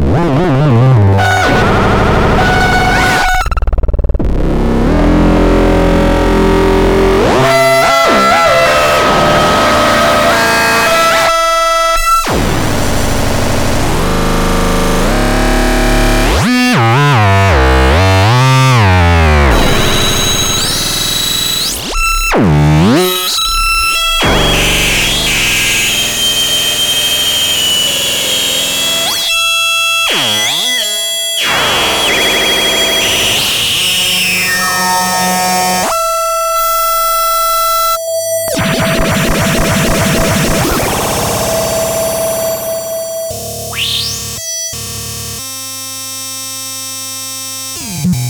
Uhum. Bye.